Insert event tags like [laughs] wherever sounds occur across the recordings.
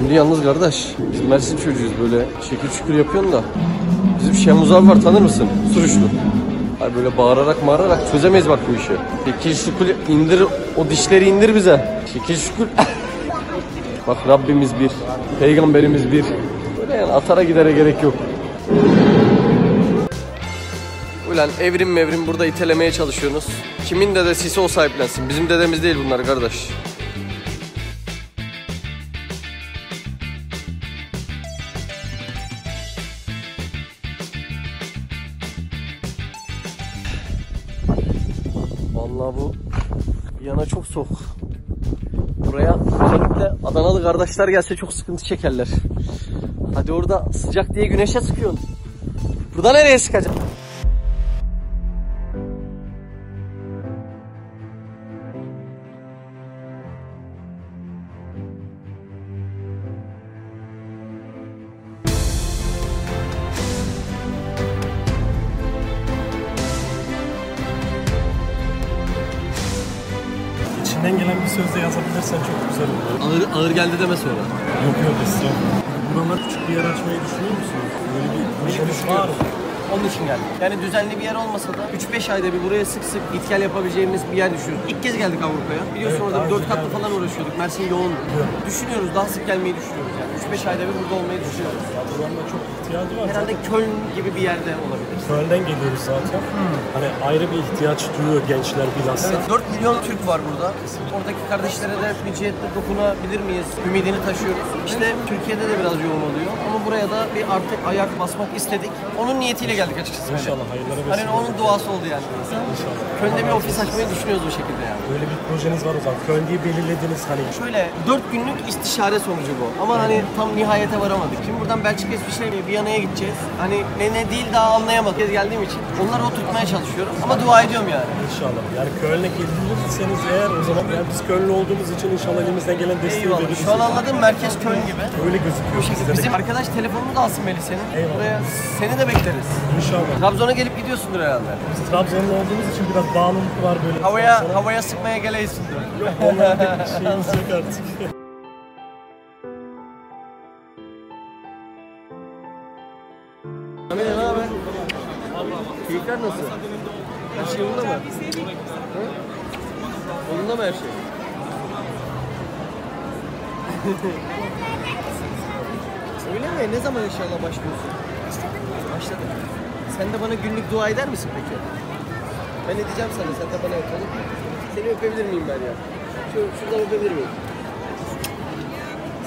Şimdi yalnız kardeş, biz Mersin çocuğuyuz böyle şekil şükür yapıyorsun da. Bizim Şemuz abi var tanır mısın? Suruçlu. Ay böyle bağırarak mağırarak çözemeyiz bak bu işi. Şekil şükür indir, o dişleri indir bize. Şekil şükür. [laughs] bak Rabbimiz bir, peygamberimiz bir. Böyle yani atara gidere gerek yok. Ulan evrim mevrim burada itelemeye çalışıyorsunuz. Kimin dedesi o sahiplensin. Bizim dedemiz değil bunlar kardeş. Vallahi bu yana çok soğuk. Buraya özellikle Adanalı kardeşler gelse çok sıkıntı çekerler. Hadi orada sıcak diye güneşe sıkıyorsun. Burada nereye sıkacak? Bir sözle yazabilirsen çok güzel olur. Ağır, ağır geldi deme sonra. Yok yok estağfurullah. Buralar küçük bir yer açmayı düşünüyor musunuz? Böyle bir projeniz var mı? Onun için geldik. Yani düzenli bir yer olmasa da 3-5 ayda bir buraya sık sık git gel yapabileceğimiz bir yer düşünüyoruz. İlk kez geldik Avrupa'ya. Biliyorsun Evet, orada bir 4 önce katlı geldik. falan uğraşıyorduk. Mersin yoğun. Düşünüyoruz daha sık gelmeyi düşünüyoruz yani. 3-5 ayda bir burada olmayı düşünüyoruz. Ya buranın da çok ihtiyacı var. Herhalde Köln gibi bir yerde olabilir. Köln'den geliyoruz zaten. Hani ayrı bir ihtiyaç duyuyor gençler bilhassa. Evet, 4 milyon Türk var burada. Oradaki kardeşlere de bir cihetle dokunabilir miyiz? Ümidini taşıyoruz. İşte Türkiye'de de biraz yoğun oluyor. Ama buraya da bir artık ayak basmak istedik. Onun niyetiyle geldik açıkçası. İnşallah hayırlara Hani vesile onun duası oldu yani. İnşallah. Köln'de bir ofis açmayı düşünüyoruz bu şekilde yani. Böyle bir projeniz var o zaman. Köln diye belirlediniz hani. Şöyle 4 günlük istişare sonucu bu. Ama hani tam nihayete varamadık. Şimdi buradan Belçika İsviçre Viyana'ya gideceğiz. Hani ne ne değil daha anlayamadık. Kez geldiğim için. Onları oturtmaya çalışıyorum. Ama dua ediyorum yani. İnşallah. Yani Köln'e gelirseniz eğer o zaman yani biz Köln'lü olduğumuz için inşallah elimizden gelen desteği Eyvallah. veririz. Şu an anladım merkez Köln gibi. Öyle gözüküyor Bu şekilde. Bizim arkadaş telefonunu da alsın Melih senin. Eyvallah. Buraya seni de bekleriz. İnşallah. Trabzon'a gelip gidiyorsundur herhalde. Biz Trabzonlu olduğumuz için biraz bağlılık var böyle. Havaya havaya sıkmaya geleysindir. Onların da bir şeyimiz yok artık. Amine ne haber? Keyifler nasıl? Her şey yolunda mı? Hı? Yolunda mı her şey? [laughs] Öyle mi? Ne zaman inşallah başlıyorsun? Başladım. Sen de bana günlük dua eder misin peki? Ben edeceğim sana, sen de bana et olur mu? Seni öpebilir miyim ben ya? Şu, şuradan öpebilir miyim?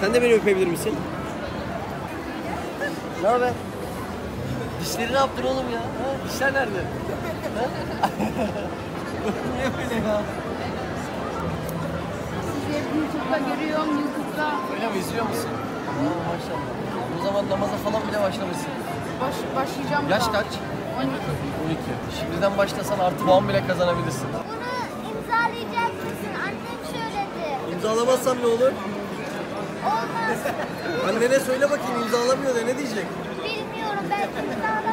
Sen de beni öpebilir misin? Ne haber? Dişleri ne yaptın oğlum ya? Ha? Dişler nerede? Ha? [laughs] ne böyle ya? Sizi hep YouTube'da görüyorum, YouTube'da Öyle mi izliyor musun? Aa, maşallah. O zaman namaza falan bile başlamışsın. Baş, başlayacağım. Yaş kaç? 12. 12. Şimdiden başlasan artı puan bile kazanabilirsin. Bunu imzalayacak mısın? Annem söyledi. İmzalamazsam ne olur? Olmaz. Annene söyle bakayım imzalamıyor da ne diyecek? Bilmiyorum. Belki imzalamaz bile.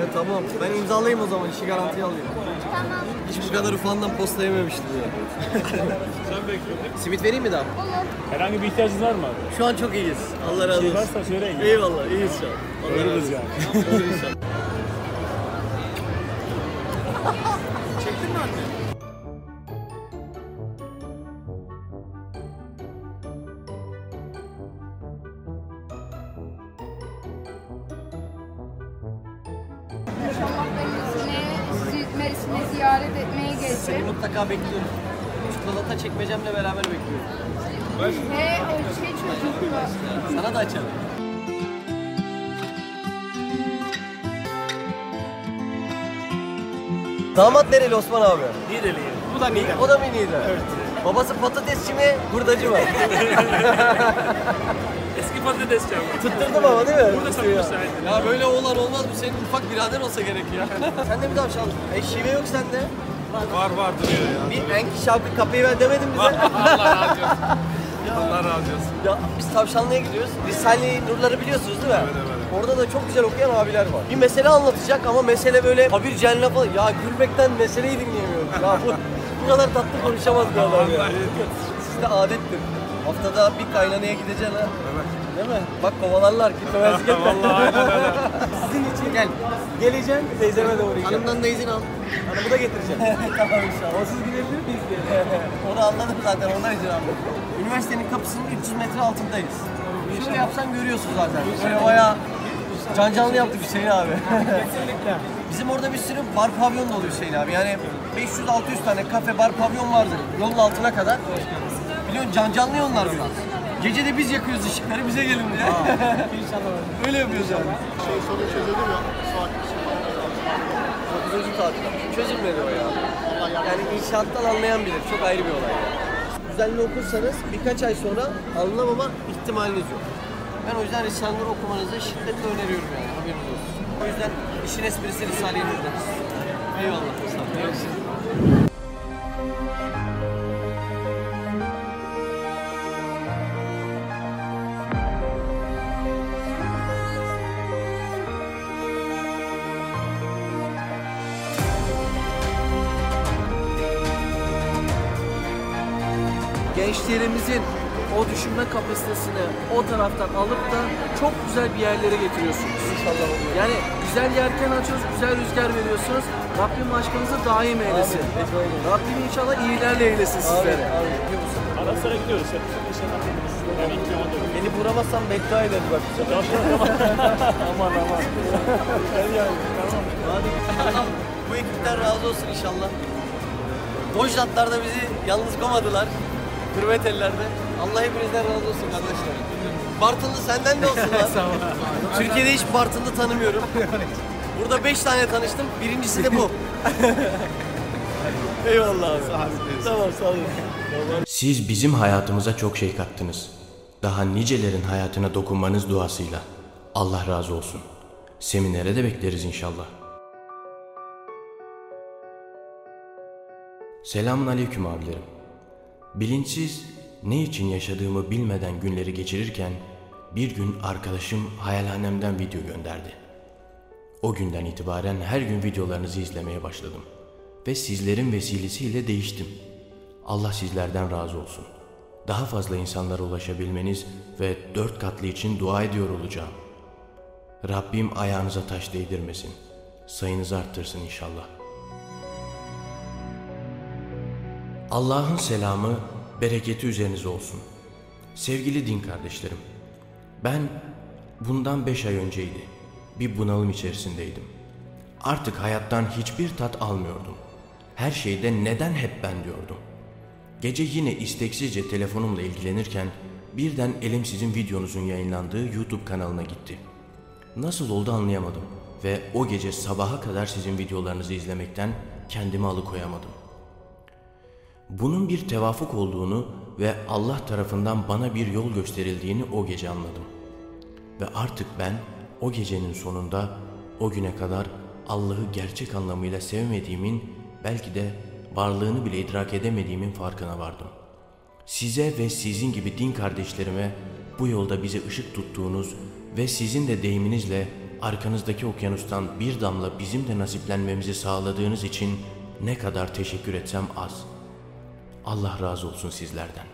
Ya tamam ben imzalayayım o zaman işi garantiye alayım. Tamam. Hiç bu kadar ufandan posta yememiştim ya. Simit vereyim mi daha? Olur. Herhangi bir ihtiyacınız var mı abi? Şu an çok iyiyiz. Allah razı Bir şey olsun. varsa söyleyin. Eyvallah iyiyiz şu an. Allah razı Ölürüz olsun. yani. Olur inşallah. [laughs] sizi Mersin'e ziyaret etmeye Seni geleceğim. mutlaka bekliyorum. Çikolata çekmecemle beraber bekliyorum. Ve o şey çocukla. Sana da açalım. Damat nereli Osman abi? Niğdeliyim. Bu da Niğde. O da mı Niğde? Evet. Babası patatesçi mi, hurdacı mı? [laughs] Eski patatesçi ama. Tutturdum ama değil mi? Burada ya. satmışlar. Ya böyle oğlan olmaz mı? Senin ufak birader olsa gerek ya. [laughs] Sen de mi tavşan? E şive yok sende. Var var duruyor ya. Bir enki şarkı kapıyı ver demedin bize. Allah razı [laughs] olsun. Allah razı olsun. Ya biz tavşanlığa gidiyoruz. Risale-i Nurları biliyorsunuz değil mi? Evet, evet. Orada da çok güzel okuyan abiler var. Bir mesele anlatacak ama mesele böyle kabir cennet falan. Ya gülmekten meseleyi dinleyemiyorum. Ya bu, bu kadar tatlı konuşamaz bir adam ya. Vallahi. Sizde adettir. Haftada bir kaynanaya gideceksin ha. Değil mi? Bak kovalarlar gitmemezlik [laughs] etme. Sizin için gel. Geleceğim teyzeme de uğrayacağım. Hanımdan da izin al. Hanımı da getireceğim. [laughs] tamam inşallah. O siz gidebilir miyiz diye. [laughs] Onu anladım zaten ondan izin aldım. Üniversitenin kapısının 300 metre altındayız. Şöyle yapsan görüyorsun zaten. Böyle bayağı can canlı yaptık Hüseyin abi. Kesinlikle. Bizim orada bir sürü bar pavyon da oluyor Hüseyin abi. Yani 500-600 tane kafe bar pavyon vardır yolun altına kadar. Biliyorsun can canlı onlar biraz. Gece de biz yakıyoruz ışıkları bize gelin diye. [laughs] İnşallah öyle. Öyle yapıyoruz yani. Şey sorun çözüldü mü? Saat Dokuzuncu tatil. Çözülmedi o ya. Yani inşaattan anlayan bilir. Çok ayrı bir olay yani. Düzenli okursanız birkaç ay sonra anlamama ihtimaliniz yok. Ben o yüzden Risale'leri okumanızı şiddetle öneriyorum yani. Haberiniz olsun. O yüzden işin esprisi Risale'yi dinlediniz. Eyvallah. Sağ olun. Gençlerimizin o düşünme kapasitesini o taraftan alıp da çok güzel bir yerlere getiriyorsunuz. İnşallah Yani güzel yerken açıyoruz, güzel rüzgar veriyorsunuz. Rabbim aşkınızı daim eylesin. Rabbim inşallah iyilerle eylesin sizlere. Ara sıra gidiyoruz hep. İnşallah. Beni vuramazsan beddua ederim bak. [laughs] Aman aman. Gel yani. Tamam. Allah bu ekipten razı olsun inşallah. Dojlatlar da bizi yalnız komadılar. Hürmet ellerde. Allah hepinizden razı olsun kardeşler. Bartınlı senden de olsun lan. [laughs] Türkiye'de hiç Bartınlı tanımıyorum. Burada beş tane tanıştım. Birincisi de bu. [laughs] Eyvallah abi. Tamam sağ olun. Siz bizim hayatımıza çok şey kattınız. Daha nicelerin hayatına dokunmanız duasıyla. Allah razı olsun. Seminere de bekleriz inşallah. Selamun aleyküm abilerim. Bilinçsiz ne için yaşadığımı bilmeden günleri geçirirken bir gün arkadaşım hayalhanemden video gönderdi. O günden itibaren her gün videolarınızı izlemeye başladım. Ve sizlerin vesilesiyle değiştim. Allah sizlerden razı olsun. Daha fazla insanlara ulaşabilmeniz ve dört katlı için dua ediyor olacağım. Rabbim ayağınıza taş değdirmesin. Sayınızı arttırsın inşallah. Allah'ın selamı, bereketi üzerinize olsun. Sevgili din kardeşlerim, ben bundan beş ay önceydi. Bir bunalım içerisindeydim. Artık hayattan hiçbir tat almıyordum. Her şeyde neden hep ben diyordum. Gece yine isteksizce telefonumla ilgilenirken birden elim sizin videonuzun yayınlandığı YouTube kanalına gitti. Nasıl oldu anlayamadım ve o gece sabaha kadar sizin videolarınızı izlemekten kendimi alıkoyamadım. Bunun bir tevafuk olduğunu ve Allah tarafından bana bir yol gösterildiğini o gece anladım. Ve artık ben o gecenin sonunda o güne kadar Allah'ı gerçek anlamıyla sevmediğimin belki de varlığını bile idrak edemediğimin farkına vardım. Size ve sizin gibi din kardeşlerime bu yolda bize ışık tuttuğunuz ve sizin de deyiminizle arkanızdaki okyanustan bir damla bizim de nasiplenmemizi sağladığınız için ne kadar teşekkür etsem az. Allah razı olsun sizlerden.